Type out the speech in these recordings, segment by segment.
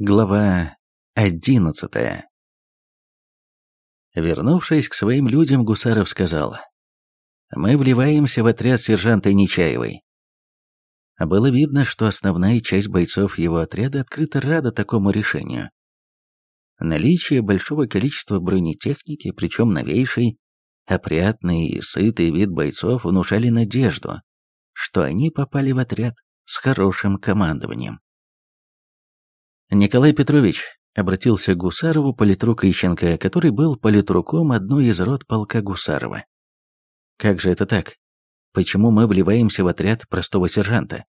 Глава одиннадцатая Вернувшись к своим людям, Гусаров сказал, «Мы вливаемся в отряд сержанта Нечаевой». Было видно, что основная часть бойцов его отряда открыто рада такому решению. Наличие большого количества бронетехники, причем новейшей, опрятный и сытый вид бойцов внушали надежду, что они попали в отряд с хорошим командованием. «Николай Петрович», — обратился к Гусарову политрук Ищенко, который был политруком одной из рот полка Гусарова. «Как же это так? Почему мы вливаемся в отряд простого сержанта?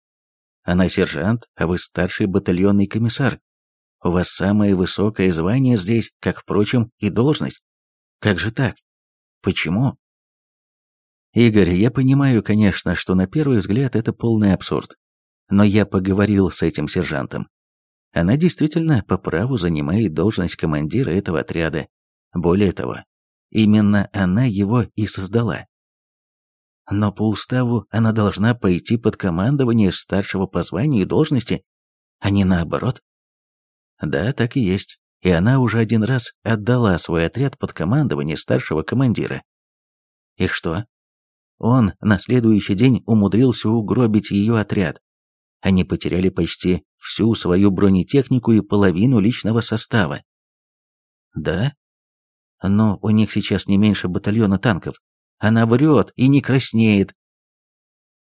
Она сержант, а вы старший батальонный комиссар. У вас самое высокое звание здесь, как, впрочем, и должность. Как же так? Почему?» «Игорь, я понимаю, конечно, что на первый взгляд это полный абсурд. Но я поговорил с этим сержантом. Она действительно по праву занимает должность командира этого отряда. Более того, именно она его и создала. Но по уставу она должна пойти под командование старшего по званию и должности, а не наоборот. Да, так и есть. И она уже один раз отдала свой отряд под командование старшего командира. И что? Он на следующий день умудрился угробить ее отряд, они потеряли почти всю свою бронетехнику и половину личного состава. Да? Но у них сейчас не меньше батальона танков. Она врет и не краснеет.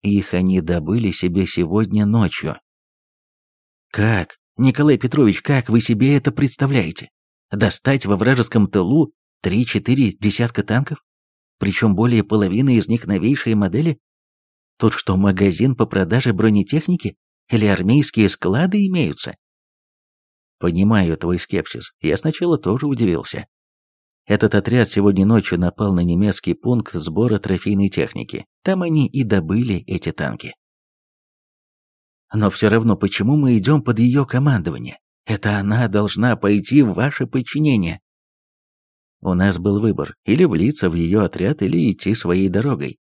Их они добыли себе сегодня ночью. Как? Николай Петрович, как вы себе это представляете? Достать во вражеском тылу три-четыре десятка танков? Причем более половины из них новейшие модели? Тут что, магазин по продаже бронетехники? Или армейские склады имеются? Понимаю твой скепсис. Я сначала тоже удивился. Этот отряд сегодня ночью напал на немецкий пункт сбора трофейной техники. Там они и добыли эти танки. Но все равно, почему мы идем под ее командование? Это она должна пойти в ваше подчинение. У нас был выбор, или влиться в ее отряд, или идти своей дорогой.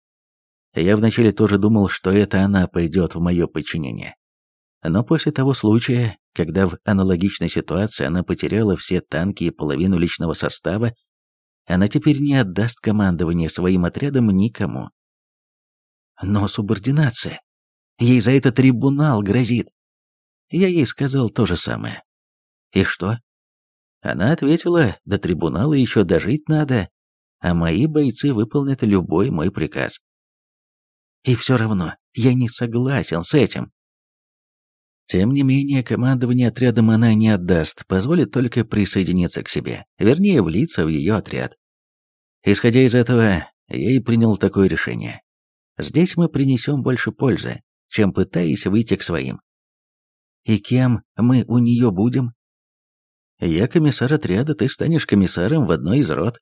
Я вначале тоже думал, что это она пойдет в мое подчинение. Но после того случая, когда в аналогичной ситуации она потеряла все танки и половину личного состава, она теперь не отдаст командование своим отрядам никому. Но субординация. Ей за это трибунал грозит. Я ей сказал то же самое. И что? Она ответила, до трибунала еще дожить надо, а мои бойцы выполнят любой мой приказ. И все равно я не согласен с этим. Тем не менее, командование отрядом она не отдаст, позволит только присоединиться к себе, вернее, влиться в ее отряд. Исходя из этого, я и принял такое решение. Здесь мы принесем больше пользы, чем пытаясь выйти к своим. И кем мы у нее будем? Я комиссар отряда, ты станешь комиссаром в одной из рот.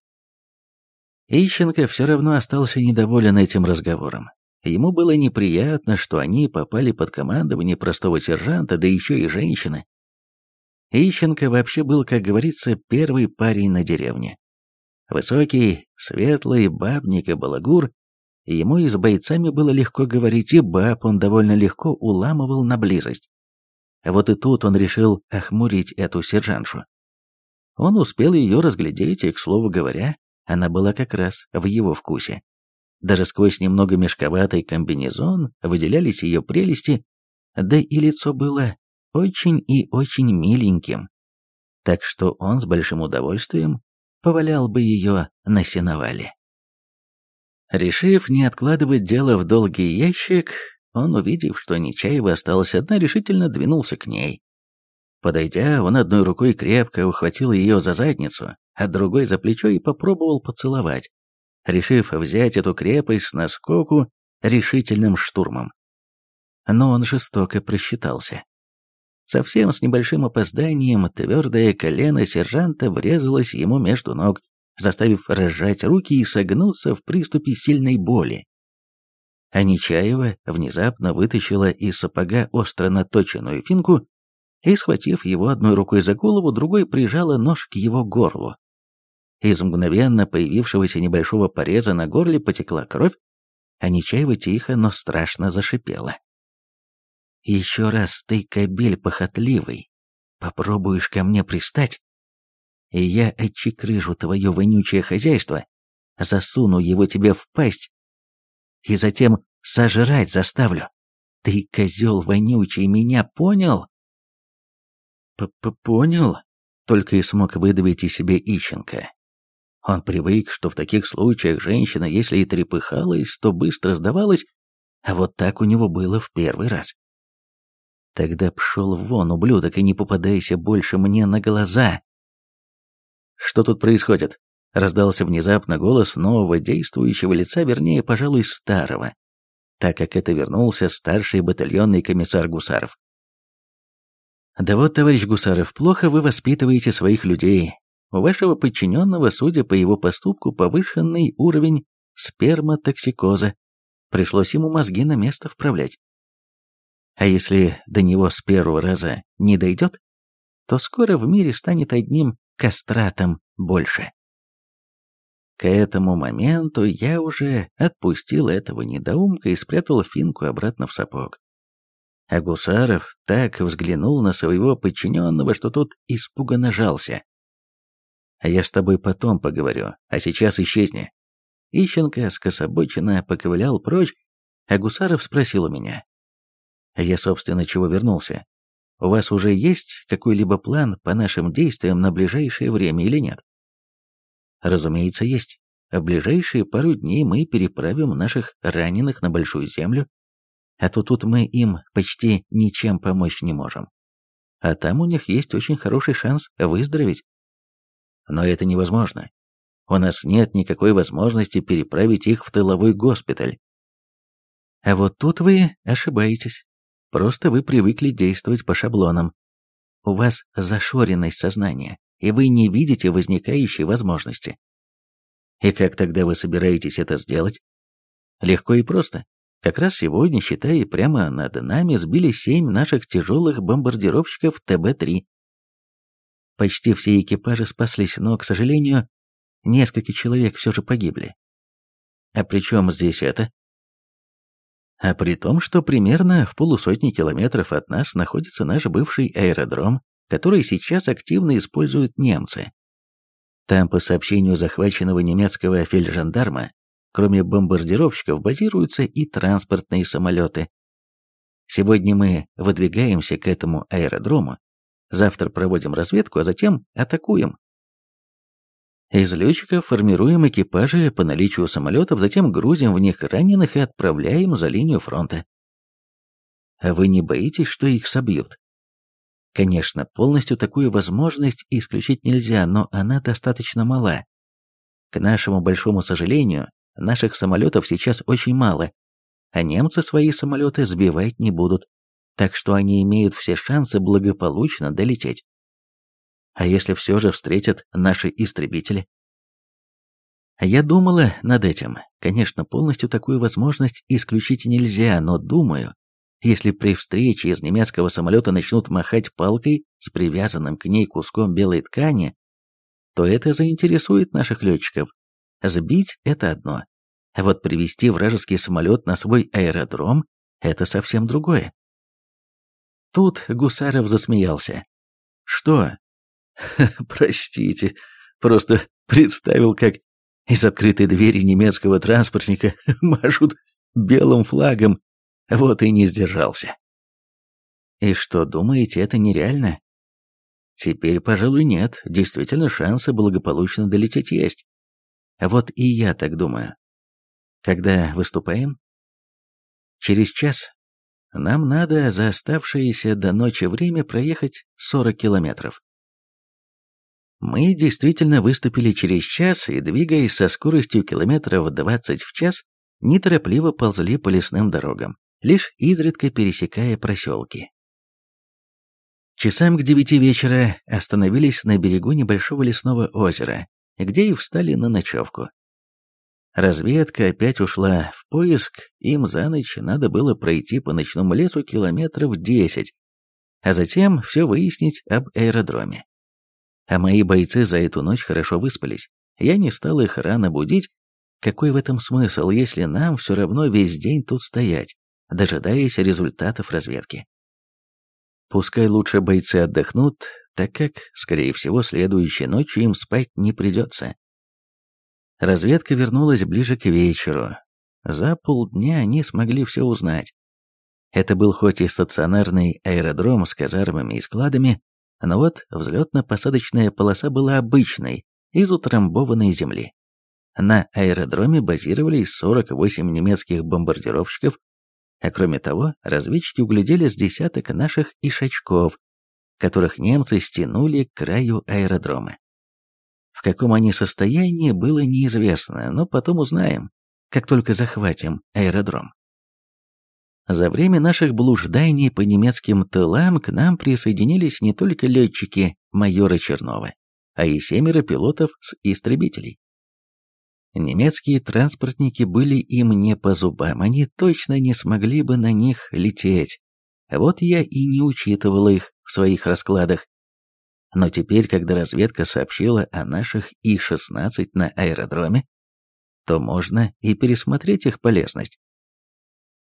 Ищенко все равно остался недоволен этим разговором. Ему было неприятно, что они попали под командование простого сержанта, да еще и женщины. Ищенко вообще был, как говорится, первый парень на деревне. Высокий, светлый, бабник и балагур, ему и с бойцами было легко говорить, и баб он довольно легко уламывал на близость. Вот и тут он решил охмурить эту сержантшу. Он успел ее разглядеть, и, к слову говоря, она была как раз в его вкусе. Даже сквозь немного мешковатый комбинезон выделялись ее прелести, да и лицо было очень и очень миленьким. Так что он с большим удовольствием повалял бы ее на сеновале. Решив не откладывать дело в долгий ящик, он, увидев, что Нечаева осталась одна, решительно двинулся к ней. Подойдя, он одной рукой крепко ухватил ее за задницу, а другой за плечо и попробовал поцеловать решив взять эту крепость с наскоку решительным штурмом. Но он жестоко просчитался. Совсем с небольшим опозданием твердое колено сержанта врезалось ему между ног, заставив разжать руки и согнуться в приступе сильной боли. А Нечаева внезапно вытащила из сапога остро наточенную финку и, схватив его одной рукой за голову, другой прижала нож к его горлу. Из мгновенно появившегося небольшого пореза на горле потекла кровь, а Нечаева тихо, но страшно зашипела. «Еще раз ты, кобель похотливый, попробуешь ко мне пристать, и я отчекрыжу твое вонючее хозяйство, засуну его тебе в пасть и затем сожрать заставлю. Ты, козел вонючий, меня понял? П -п Понял, только и смог выдавить из себя Ищенко. Он привык, что в таких случаях женщина, если и трепыхалась, то быстро сдавалась, а вот так у него было в первый раз. Тогда пшел вон, ублюдок, и не попадайся больше мне на глаза. Что тут происходит? Раздался внезапно голос нового действующего лица, вернее, пожалуй, старого, так как это вернулся старший батальонный комиссар Гусаров. «Да вот, товарищ Гусаров, плохо вы воспитываете своих людей. У вашего подчиненного, судя по его поступку, повышенный уровень сперматоксикоза. Пришлось ему мозги на место вправлять. А если до него с первого раза не дойдет, то скоро в мире станет одним кастратом больше. К этому моменту я уже отпустил этого недоумка и спрятал финку обратно в сапог. А Гусаров так взглянул на своего подчиненного, что тот испуганно жался. «А я с тобой потом поговорю, а сейчас исчезни». Ищенко скособоченно поковылял прочь, а Гусаров спросил у меня. А я, собственно, чего вернулся? У вас уже есть какой-либо план по нашим действиям на ближайшее время или нет? Разумеется, есть. В ближайшие пару дней мы переправим наших раненых на Большую Землю, а то тут мы им почти ничем помочь не можем. А там у них есть очень хороший шанс выздороветь. Но это невозможно. У нас нет никакой возможности переправить их в тыловой госпиталь. А вот тут вы ошибаетесь. Просто вы привыкли действовать по шаблонам. У вас зашоренность сознания, и вы не видите возникающей возможности. И как тогда вы собираетесь это сделать? Легко и просто. Как раз сегодня, считай, прямо над нами сбили семь наших тяжелых бомбардировщиков ТБ-3. Почти все экипажи спаслись, но, к сожалению, несколько человек все же погибли. А при чем здесь это? А при том, что примерно в полусотни километров от нас находится наш бывший аэродром, который сейчас активно используют немцы. Там, по сообщению захваченного немецкого фельджандарма, кроме бомбардировщиков базируются и транспортные самолеты. Сегодня мы выдвигаемся к этому аэродрому, завтра проводим разведку, а затем атакуем. Из летчиков формируем экипажи по наличию самолетов, затем грузим в них раненых и отправляем за линию фронта. А вы не боитесь, что их собьют? Конечно, полностью такую возможность исключить нельзя, но она достаточно мала. К нашему большому сожалению, наших самолетов сейчас очень мало, а немцы свои самолеты сбивать не будут, так что они имеют все шансы благополучно долететь. А если все же встретят наши истребители? Я думала над этим. Конечно, полностью такую возможность исключить нельзя, но думаю, если при встрече из немецкого самолета начнут махать палкой с привязанным к ней куском белой ткани, то это заинтересует наших летчиков. Сбить – это одно. А вот привести вражеский самолет на свой аэродром – это совсем другое. Тут Гусаров засмеялся. «Что?» «Простите, просто представил, как из открытой двери немецкого транспортника машут белым флагом вот и не сдержался. И что, думаете, это нереально? Теперь, пожалуй, нет. Действительно, шансы благополучно долететь есть. Вот и я так думаю. Когда выступаем? Через час. Нам надо за оставшееся до ночи время проехать 40 километров. Мы действительно выступили через час и, двигаясь со скоростью километров 20 в час, неторопливо ползли по лесным дорогам лишь изредка пересекая проселки. Часам к девяти вечера остановились на берегу небольшого лесного озера, где и встали на ночевку. Разведка опять ушла в поиск, им за ночь надо было пройти по ночному лесу километров десять, а затем все выяснить об аэродроме. А мои бойцы за эту ночь хорошо выспались. Я не стал их рано будить. Какой в этом смысл, если нам все равно весь день тут стоять? дожидаясь результатов разведки. Пускай лучше бойцы отдохнут, так как, скорее всего, следующей ночью им спать не придется. Разведка вернулась ближе к вечеру. За полдня они смогли все узнать. Это был хоть и стационарный аэродром с казармами и складами, но вот взлетно-посадочная полоса была обычной, из утрамбованной земли. На аэродроме базировались 48 немецких бомбардировщиков, а кроме того, разведчики углядели с десяток наших ишачков, которых немцы стянули к краю аэродрома. В каком они состоянии, было неизвестно, но потом узнаем, как только захватим аэродром. За время наших блужданий по немецким тылам к нам присоединились не только летчики майора Чернова, а и семеро пилотов с истребителей. Немецкие транспортники были им не по зубам, они точно не смогли бы на них лететь. Вот я и не учитывал их в своих раскладах. Но теперь, когда разведка сообщила о наших И-16 на аэродроме, то можно и пересмотреть их полезность.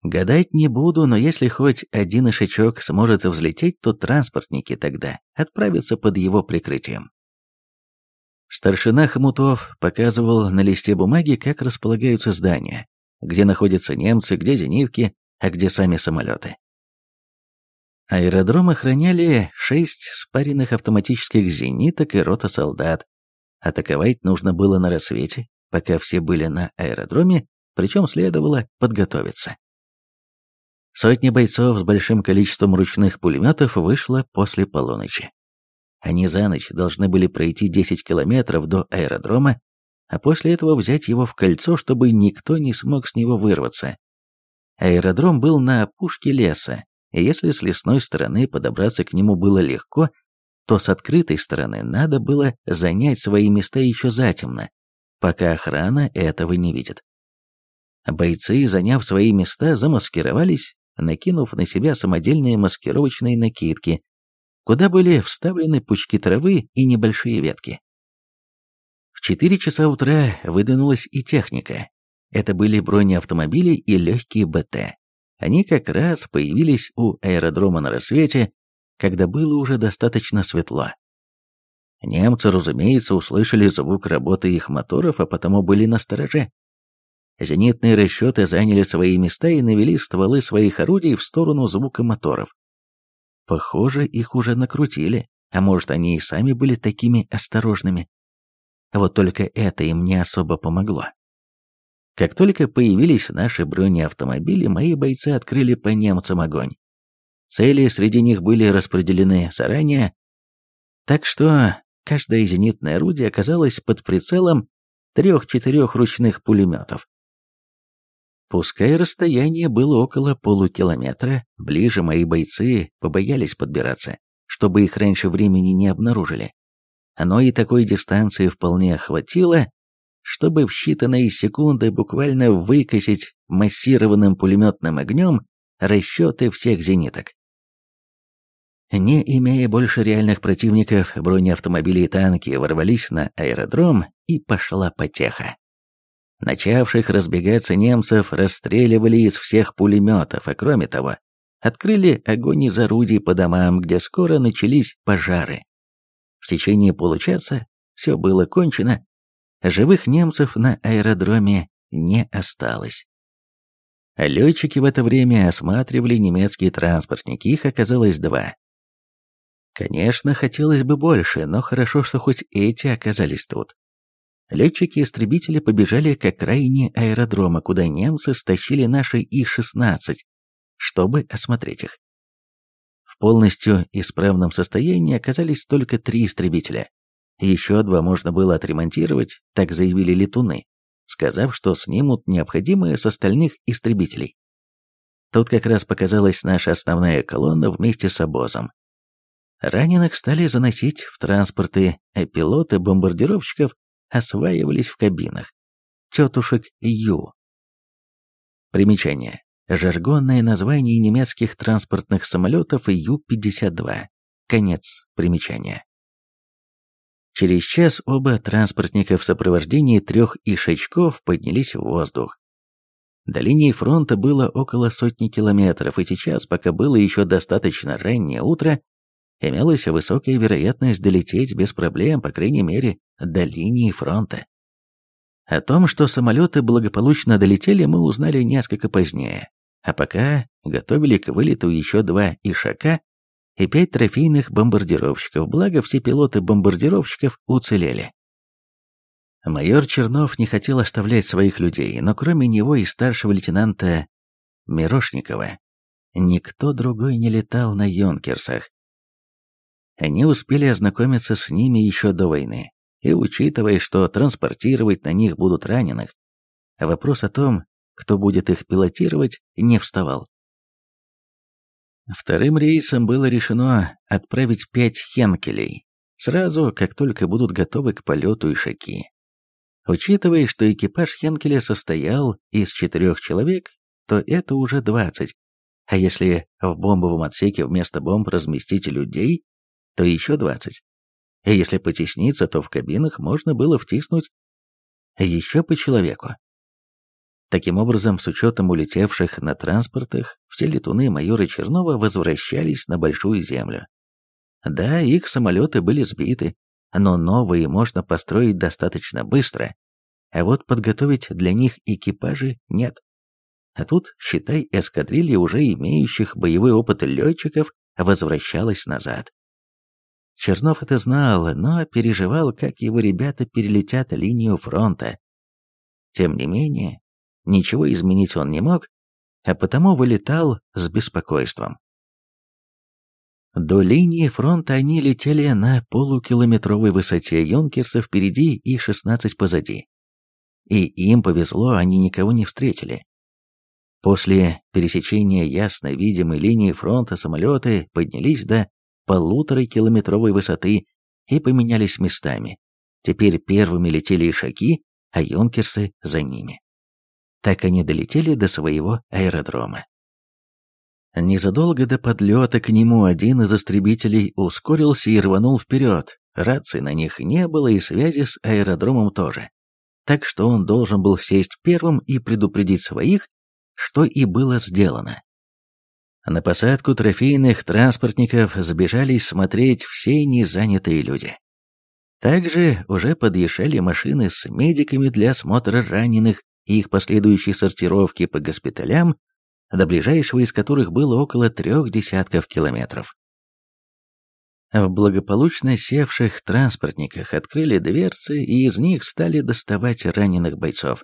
Гадать не буду, но если хоть один ишачок сможет взлететь, то транспортники тогда отправятся под его прикрытием. Старшина Хомутов показывал на листе бумаги, как располагаются здания, где находятся немцы, где зенитки, а где сами самолеты. Аэродром охраняли шесть спаренных автоматических зениток и рота солдат. Атаковать нужно было на рассвете, пока все были на аэродроме, причем следовало подготовиться. Сотни бойцов с большим количеством ручных пулеметов вышло после полуночи. Они за ночь должны были пройти 10 километров до аэродрома, а после этого взять его в кольцо, чтобы никто не смог с него вырваться. Аэродром был на опушке леса, и если с лесной стороны подобраться к нему было легко, то с открытой стороны надо было занять свои места еще затемно, пока охрана этого не видит. Бойцы, заняв свои места, замаскировались, накинув на себя самодельные маскировочные накидки, куда были вставлены пучки травы и небольшие ветки. В 4 часа утра выдвинулась и техника. Это были бронеавтомобили и легкие БТ. Они как раз появились у аэродрома на рассвете, когда было уже достаточно светло. Немцы, разумеется, услышали звук работы их моторов, а потому были на стороже. Зенитные расчеты заняли свои места и навели стволы своих орудий в сторону звука моторов. Похоже, их уже накрутили, а может, они и сами были такими осторожными. Вот только это им не особо помогло. Как только появились наши бронеавтомобили, мои бойцы открыли по немцам огонь. Цели среди них были распределены заранее, так что каждое зенитное орудие оказалось под прицелом трех-четырех ручных пулеметов. Пускай расстояние было около полукилометра, ближе мои бойцы побоялись подбираться, чтобы их раньше времени не обнаружили. Но и такой дистанции вполне хватило, чтобы в считанные секунды буквально выкосить массированным пулеметным огнем расчеты всех зениток. Не имея больше реальных противников, бронеавтомобили и танки ворвались на аэродром, и пошла потеха. Начавших разбегаться немцев расстреливали из всех пулеметов, а кроме того, открыли огонь из орудий по домам, где скоро начались пожары. В течение получаса все было кончено, живых немцев на аэродроме не осталось. Летчики в это время осматривали немецкие транспортники, их оказалось два. Конечно, хотелось бы больше, но хорошо, что хоть эти оказались тут. Летчики-истребители побежали к окраине аэродрома, куда немцы стащили наши И-16, чтобы осмотреть их. В полностью исправном состоянии оказались только три истребителя. Еще два можно было отремонтировать, так заявили летуны, сказав, что снимут необходимое с остальных истребителей. Тут как раз показалась наша основная колонна вместе с обозом. Раненых стали заносить в транспорты, а пилоты бомбардировщиков осваивались в кабинах. Тетушек Ю. Примечание. Жаргонное название немецких транспортных самолетов Ю-52. Конец примечания. Через час оба транспортника в сопровождении трех ишачков поднялись в воздух. До линии фронта было около сотни километров, и сейчас, пока было еще достаточно раннее утро, имелась высокая вероятность долететь без проблем, по крайней мере, до линии фронта. О том, что самолеты благополучно долетели, мы узнали несколько позднее, а пока готовили к вылету еще два Ишака и пять трофейных бомбардировщиков, благо все пилоты бомбардировщиков уцелели. Майор Чернов не хотел оставлять своих людей, но кроме него и старшего лейтенанта Мирошникова, никто другой не летал на юнкерсах. Они успели ознакомиться с ними еще до войны, и учитывая, что транспортировать на них будут раненых, вопрос о том, кто будет их пилотировать, не вставал. Вторым рейсом было решено отправить пять хенкелей, сразу, как только будут готовы к полету ишаки. Учитывая, что экипаж Хенкеля состоял из четырех человек, то это уже двадцать. А если в бомбовом отсеке вместо бомб разместить людей, то еще двадцать. И если потесниться, то в кабинах можно было втиснуть еще по человеку. Таким образом, с учетом улетевших на транспортах, все летуны майора Чернова возвращались на Большую Землю. Да, их самолеты были сбиты, но новые можно построить достаточно быстро, а вот подготовить для них экипажи нет. А тут, считай, эскадрилья уже имеющих боевой опыт летчиков возвращалась назад. Чернов это знал, но переживал, как его ребята перелетят линию фронта. Тем не менее, ничего изменить он не мог, а потому вылетал с беспокойством. До линии фронта они летели на полукилометровой высоте Юнкерса впереди и 16 позади. И им повезло, они никого не встретили. После пересечения ясно видимой линии фронта самолеты поднялись до полутора километровой высоты и поменялись местами. Теперь первыми летели ишаки, а юнкерсы за ними. Так они долетели до своего аэродрома. Незадолго до подлета к нему один из истребителей ускорился и рванул вперед. Рации на них не было и связи с аэродромом тоже. Так что он должен был сесть первым и предупредить своих, что и было сделано. На посадку трофейных транспортников сбежались смотреть все незанятые люди. Также уже подъезжали машины с медиками для осмотра раненых и их последующей сортировки по госпиталям до ближайшего из которых было около трех десятков километров. В благополучно севших транспортниках открыли дверцы, и из них стали доставать раненых бойцов.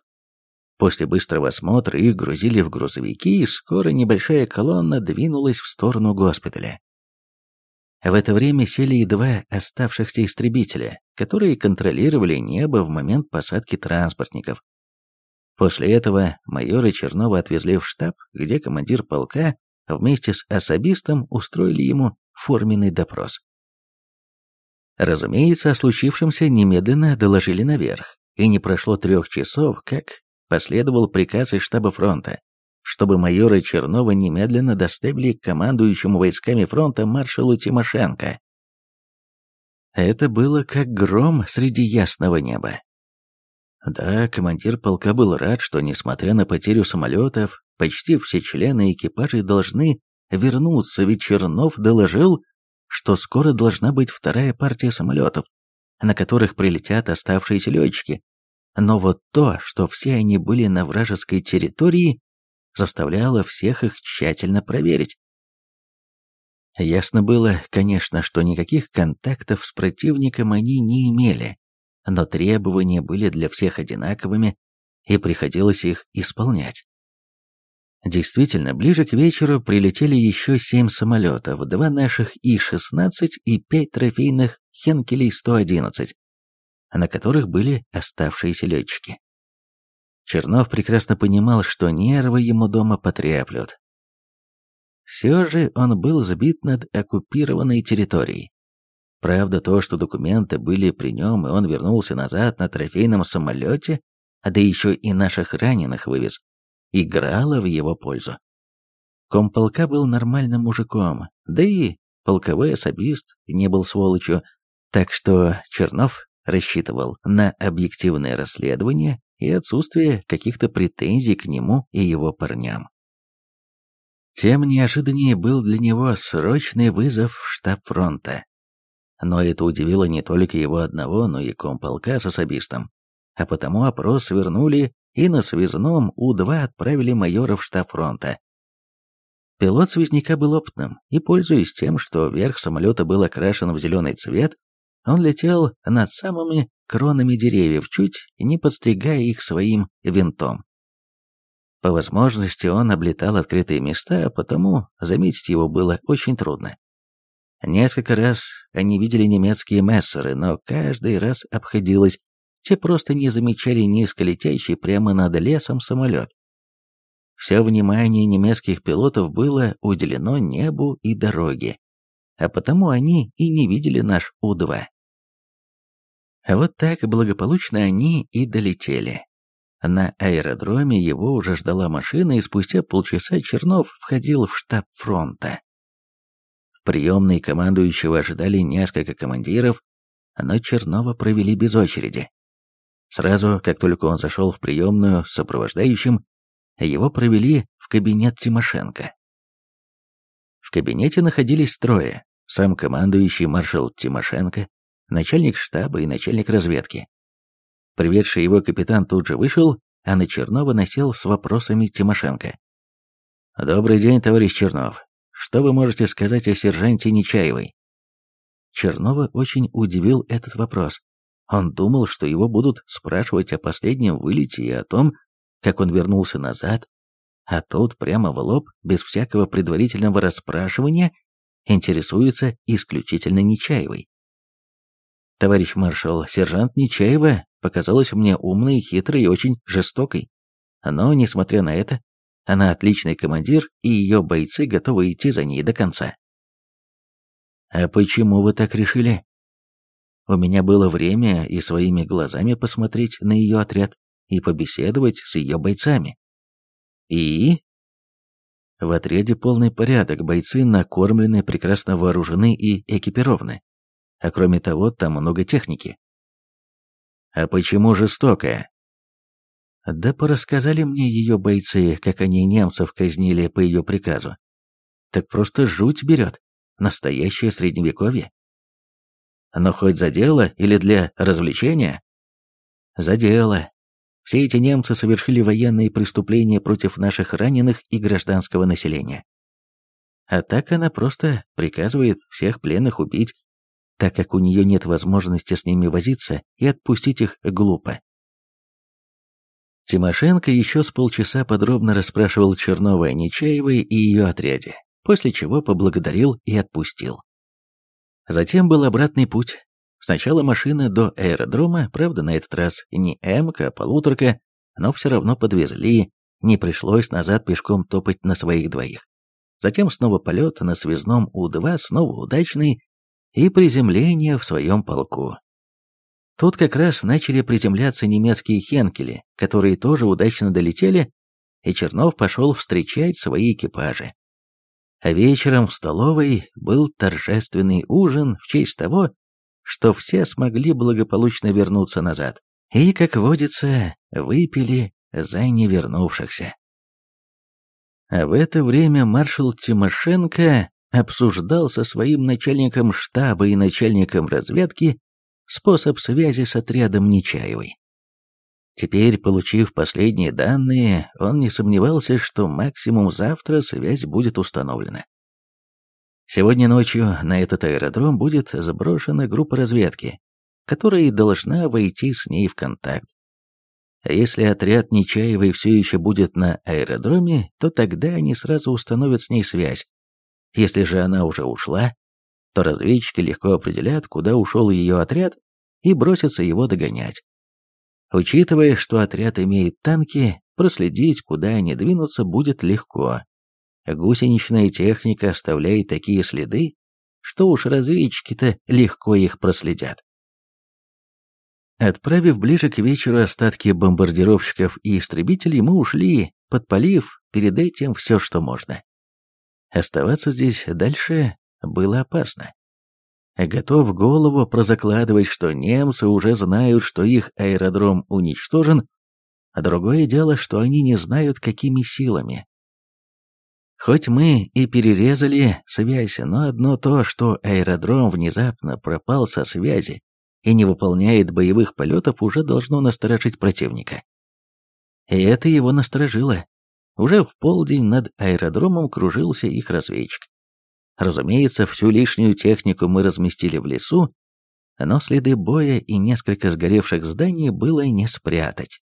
После быстрого осмотра их грузили в грузовики, и скоро небольшая колонна двинулась в сторону госпиталя. В это время сели и два оставшихся истребителя, которые контролировали небо в момент посадки транспортников. После этого майора Чернова отвезли в штаб, где командир полка вместе с особистом устроили ему форменный допрос. Разумеется, о случившемся немедленно доложили наверх, и не прошло трех часов, как последовал приказ из штаба фронта, чтобы майора Чернова немедленно доставили к командующему войсками фронта маршалу Тимошенко. Это было как гром среди ясного неба. Да, командир полка был рад, что, несмотря на потерю самолетов, почти все члены экипажей должны вернуться, ведь Чернов доложил, что скоро должна быть вторая партия самолетов, на которых прилетят оставшиеся летчики. Но вот то, что все они были на вражеской территории, заставляло всех их тщательно проверить. Ясно было, конечно, что никаких контактов с противником они не имели, но требования были для всех одинаковыми, и приходилось их исполнять. Действительно, ближе к вечеру прилетели еще семь самолетов, два наших И-16 и пять трофейных Хенкелей-111, на которых были оставшиеся летчики. Чернов прекрасно понимал, что нервы ему дома потреплют. Все же он был сбит над оккупированной территорией. Правда, то, что документы были при нем, и он вернулся назад на трофейном самолете, а да еще и наших раненых вывез, играло в его пользу. Комполка был нормальным мужиком, да и полковой особист не был сволочью, так что Чернов рассчитывал на объективное расследование и отсутствие каких-то претензий к нему и его парням. Тем неожиданнее был для него срочный вызов в штаб фронта. Но это удивило не только его одного, но и комполка с особистом. А потому опрос свернули и на связном У-2 отправили майора в штаб фронта. Пилот связняка был опытным, и, пользуясь тем, что верх самолета был окрашен в зеленый цвет, он летел над самыми кронами деревьев, чуть не подстригая их своим винтом. По возможности он облетал открытые места, а потому заметить его было очень трудно. Несколько раз они видели немецкие мессеры, но каждый раз обходилось, те просто не замечали низко летящий прямо над лесом самолет. Все внимание немецких пилотов было уделено небу и дороге, а потому они и не видели наш У-2. Вот так благополучно они и долетели. На аэродроме его уже ждала машина, и спустя полчаса Чернов входил в штаб фронта. Приемной командующего ожидали несколько командиров, но Чернова провели без очереди. Сразу, как только он зашел в приемную с сопровождающим, его провели в кабинет Тимошенко. В кабинете находились трое, сам командующий маршал Тимошенко, начальник штаба и начальник разведки. Приведший его капитан тут же вышел, а на Чернова насел с вопросами Тимошенко. «Добрый день, товарищ Чернов. Что вы можете сказать о сержанте Нечаевой?» Чернова очень удивил этот вопрос. Он думал, что его будут спрашивать о последнем вылете и о том, как он вернулся назад, а тут прямо в лоб, без всякого предварительного расспрашивания, интересуется исключительно Нечаевой. Товарищ маршал, сержант Нечаева показалась мне умной, хитрой и очень жестокой. Но, несмотря на это, она отличный командир, и ее бойцы готовы идти за ней до конца. «А почему вы так решили?» У меня было время и своими глазами посмотреть на ее отряд и побеседовать с ее бойцами. И? В отряде полный порядок, бойцы накормлены, прекрасно вооружены и экипированы. А кроме того, там много техники. А почему жестокая? Да порассказали мне ее бойцы, как они немцев казнили по ее приказу. Так просто жуть берет. Настоящее средневековье. Но хоть за дело или для развлечения? За дело. Все эти немцы совершили военные преступления против наших раненых и гражданского населения. А так она просто приказывает всех пленных убить, так как у нее нет возможности с ними возиться и отпустить их глупо. Тимошенко еще с полчаса подробно расспрашивал Чернова о Нечаевой и ее отряде, после чего поблагодарил и отпустил. Затем был обратный путь. Сначала машина до аэродрома, правда, на этот раз не «Эмка», а полуторка, но все равно подвезли, не пришлось назад пешком топать на своих двоих. Затем снова полет на связном У-2, снова удачный, и приземление в своем полку. Тут как раз начали приземляться немецкие хенкели, которые тоже удачно долетели, и Чернов пошел встречать свои экипажи. А вечером в столовой был торжественный ужин в честь того, что все смогли благополучно вернуться назад. И, как водится, выпили за невернувшихся. А в это время маршал Тимошенко обсуждал со своим начальником штаба и начальником разведки способ связи с отрядом Нечаевой. Теперь, получив последние данные, он не сомневался, что максимум завтра связь будет установлена. Сегодня ночью на этот аэродром будет сброшена группа разведки, которая должна войти с ней в контакт. А если отряд Нечаевой все еще будет на аэродроме, то тогда они сразу установят с ней связь, если же она уже ушла, то разведчики легко определят, куда ушел ее отряд, и бросятся его догонять. Учитывая, что отряд имеет танки, проследить, куда они двинутся, будет легко. Гусеничная техника оставляет такие следы, что уж разведчики-то легко их проследят. Отправив ближе к вечеру остатки бомбардировщиков и истребителей, мы ушли, подпалив перед этим все, что можно. Оставаться здесь дальше было опасно. Готов голову прозакладывать, что немцы уже знают, что их аэродром уничтожен, А другое дело, что они не знают, какими силами. Хоть мы и перерезали связь, но одно то, что аэродром внезапно пропал со связи и не выполняет боевых полетов, уже должно насторожить противника. И это его насторожило. Уже в полдень над аэродромом кружился их разведчик. Разумеется, всю лишнюю технику мы разместили в лесу, но следы боя и несколько сгоревших зданий было не спрятать.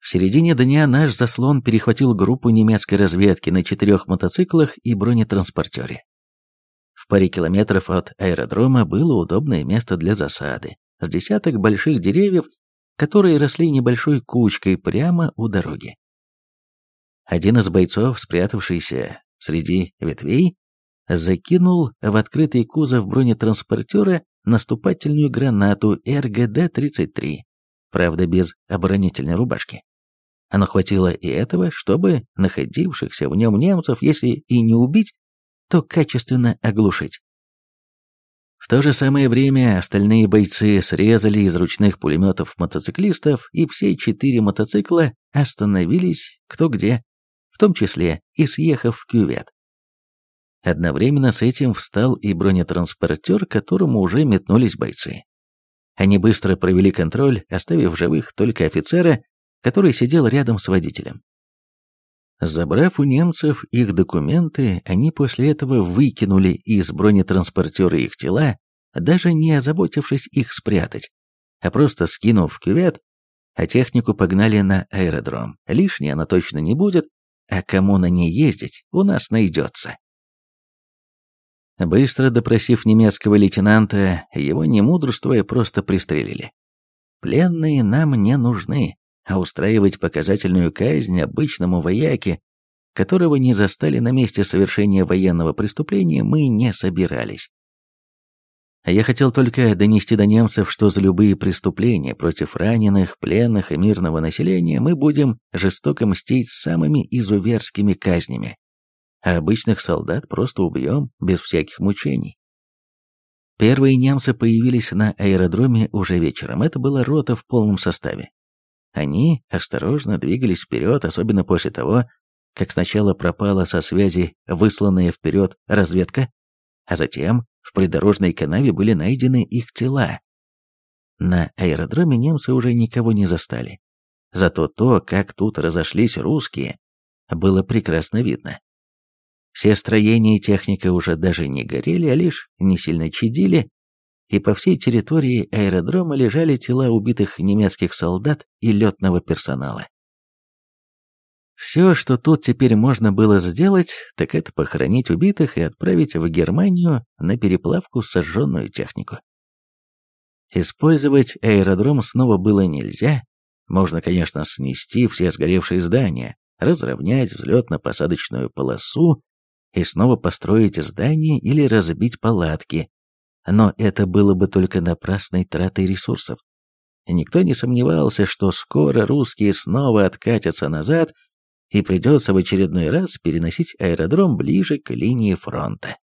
В середине дня наш заслон перехватил группу немецкой разведки на четырех мотоциклах и бронетранспортере. В паре километров от аэродрома было удобное место для засады, с десяток больших деревьев, которые росли небольшой кучкой прямо у дороги. Один из бойцов, спрятавшийся среди ветвей, закинул в открытый кузов бронетранспортера наступательную гранату РГД-33, правда без оборонительной рубашки. Оно хватило и этого, чтобы находившихся в нем немцев, если и не убить, то качественно оглушить. В то же самое время остальные бойцы срезали из ручных пулеметов мотоциклистов, и все четыре мотоцикла остановились кто где, в том числе и съехав в кювет. Одновременно с этим встал и бронетранспортер, к которому уже метнулись бойцы. Они быстро провели контроль, оставив живых только офицера, который сидел рядом с водителем. Забрав у немцев их документы, они после этого выкинули из бронетранспортера их тела, даже не озаботившись их спрятать, а просто скинув в кювет, а технику погнали на аэродром. Лишней она точно не будет, а кому на ней ездить, у нас найдется. Быстро допросив немецкого лейтенанта, его не мудрствуя просто пристрелили. Пленные нам не нужны, а устраивать показательную казнь обычному вояке, которого не застали на месте совершения военного преступления, мы не собирались. Я хотел только донести до немцев, что за любые преступления против раненых, пленных и мирного населения мы будем жестоко мстить самыми изуверскими казнями, а обычных солдат просто убьем без всяких мучений. Первые немцы появились на аэродроме уже вечером. Это была рота в полном составе. Они осторожно двигались вперед, особенно после того, как сначала пропала со связи высланная вперед разведка, а затем в придорожной канаве были найдены их тела. На аэродроме немцы уже никого не застали. Зато то, как тут разошлись русские, было прекрасно видно. Все строения и техника уже даже не горели, а лишь не сильно чадили, и по всей территории аэродрома лежали тела убитых немецких солдат и летного персонала. Все, что тут теперь можно было сделать, так это похоронить убитых и отправить в Германию на переплавку сожженную технику. Использовать аэродром снова было нельзя. Можно, конечно, снести все сгоревшие здания, разровнять взлетно-посадочную полосу и снова построить здание или разбить палатки, но это было бы только напрасной тратой ресурсов. Никто не сомневался, что скоро русские снова откатятся назад и придется в очередной раз переносить аэродром ближе к линии фронта.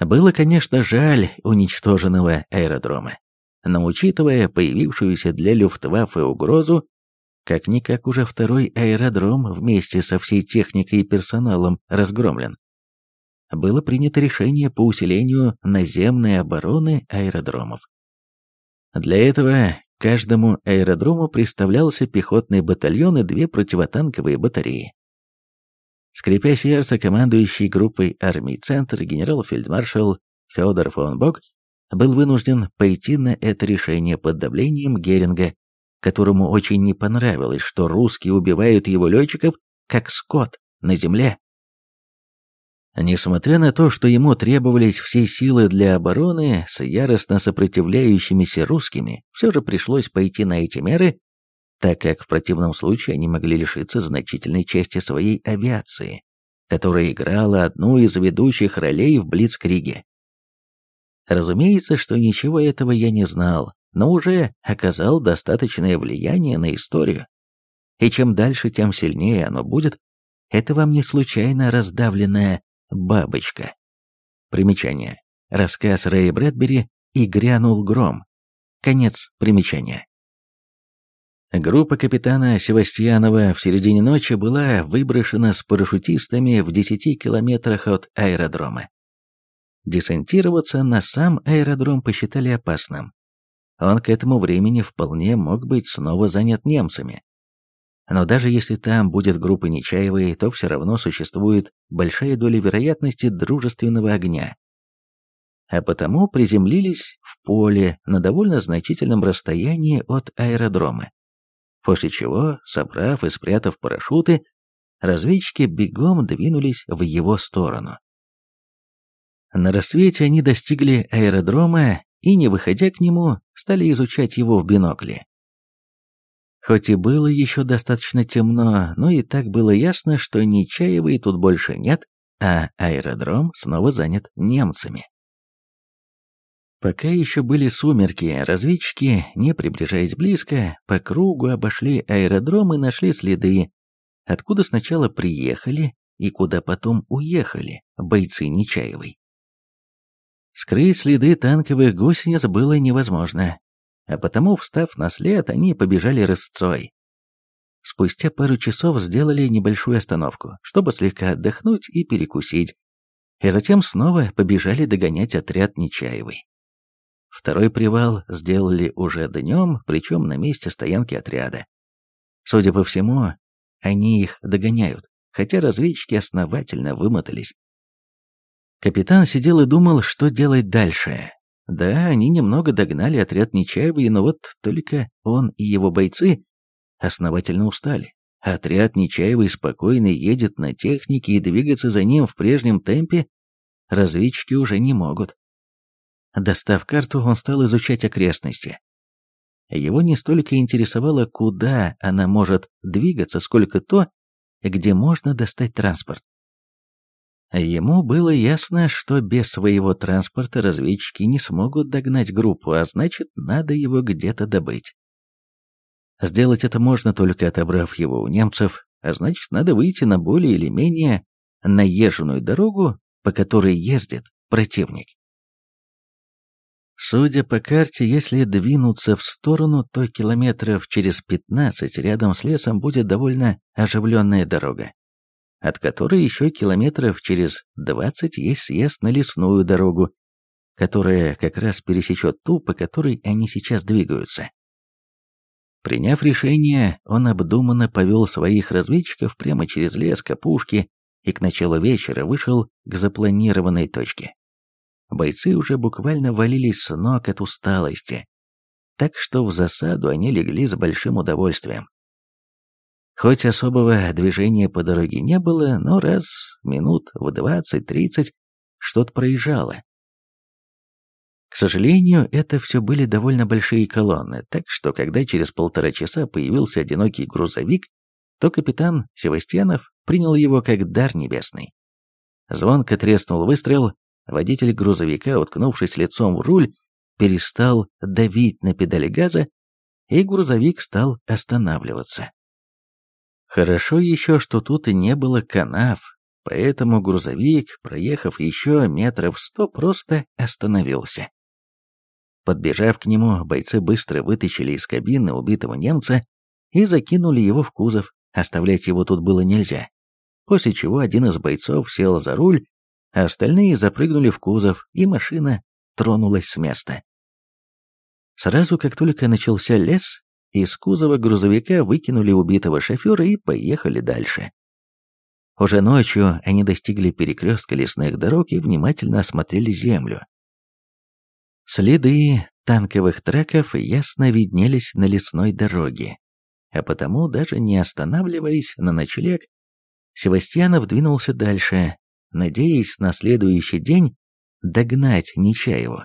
Было, конечно, жаль уничтоженного аэродрома, но учитывая появившуюся для Люфтваффе угрозу, как-никак уже второй аэродром вместе со всей техникой и персоналом разгромлен было принято решение по усилению наземной обороны аэродромов. Для этого каждому аэродрому представлялся пехотный батальон и две противотанковые батареи. Скрипя сердце, командующий группой армий «Центр» генерал-фельдмаршал Федор фон Бок был вынужден пойти на это решение под давлением Геринга, которому очень не понравилось, что русские убивают его летчиков, как скот, на земле. Несмотря на то, что ему требовались все силы для обороны с яростно сопротивляющимися русскими, все же пришлось пойти на эти меры, так как в противном случае они могли лишиться значительной части своей авиации, которая играла одну из ведущих ролей в Блицкриге. Разумеется, что ничего этого я не знал, но уже оказал достаточное влияние на историю. И чем дальше, тем сильнее оно будет. Это вам не случайно раздавленная Бабочка. Примечание. Рассказ Рэя Брэдбери «И грянул гром». Конец примечания. Группа капитана Севастьянова в середине ночи была выброшена с парашютистами в 10 километрах от аэродрома. Десантироваться на сам аэродром посчитали опасным. Он к этому времени вполне мог быть снова занят немцами. Но даже если там будет группа Нечаевой, то все равно существует большая доля вероятности дружественного огня. А потому приземлились в поле на довольно значительном расстоянии от аэродрома после чего, собрав и спрятав парашюты, разведчики бегом двинулись в его сторону. На рассвете они достигли аэродрома и, не выходя к нему, стали изучать его в бинокле. Хоть и было еще достаточно темно, но и так было ясно, что Нечаевой тут больше нет, а аэродром снова занят немцами. Пока еще были сумерки, разведчики, не приближаясь близко, по кругу обошли аэродром и нашли следы, откуда сначала приехали и куда потом уехали бойцы Нечаевой. Скрыть следы танковых гусениц было невозможно, а потому, встав на след, они побежали рысцой. Спустя пару часов сделали небольшую остановку, чтобы слегка отдохнуть и перекусить, и затем снова побежали догонять отряд Нечаевой. Второй привал сделали уже днем, причем на месте стоянки отряда. Судя по всему, они их догоняют, хотя разведчики основательно вымотались. Капитан сидел и думал, что делать дальше. Да, они немного догнали отряд Нечаевой, но вот только он и его бойцы основательно устали. Отряд Нечаевой спокойно едет на технике, и двигаться за ним в прежнем темпе разведчики уже не могут. Достав карту, он стал изучать окрестности. Его не столько интересовало, куда она может двигаться, сколько то, где можно достать транспорт. Ему было ясно, что без своего транспорта разведчики не смогут догнать группу, а значит, надо его где-то добыть. Сделать это можно только отобрав его у немцев, а значит, надо выйти на более или менее наезженную дорогу, по которой ездит противник. Судя по карте, если двинуться в сторону, то километров через 15 рядом с лесом будет довольно оживленная дорога, от которой еще километров через 20 есть съезд на лесную дорогу, которая как раз пересечет ту, по которой они сейчас двигаются. Приняв решение, он обдуманно повел своих разведчиков прямо через лес к опушке и к началу вечера вышел к запланированной точке. Бойцы уже буквально валились с ног от усталости, так что в засаду они легли с большим удовольствием. Хоть особого движения по дороге не было, но раз минут в двадцать-тридцать что-то проезжало. К сожалению, это все были довольно большие колонны, так что когда через полтора часа появился одинокий грузовик, то капитан Севастьянов принял его как дар небесный. Звонко треснул выстрел, Водитель грузовика, уткнувшись лицом в руль, перестал давить на педали газа, и грузовик стал останавливаться. Хорошо еще, что тут и не было канав, поэтому грузовик, проехав еще метров сто, просто остановился. Подбежав к нему, бойцы быстро вытащили из кабины убитого немца и закинули его в кузов, оставлять его тут было нельзя. После чего один из бойцов сел за руль а остальные запрыгнули в кузов, и машина тронулась с места. Сразу как только начался лес, из кузова грузовика выкинули убитого шофера и поехали дальше. Уже ночью они достигли перекрестка лесных дорог и внимательно осмотрели землю. Следы танковых траков ясно виднелись на лесной дороге, а потому, даже не останавливаясь на ночлег, Севастьянов двинулся дальше, надеясь на следующий день догнать Нечаеву.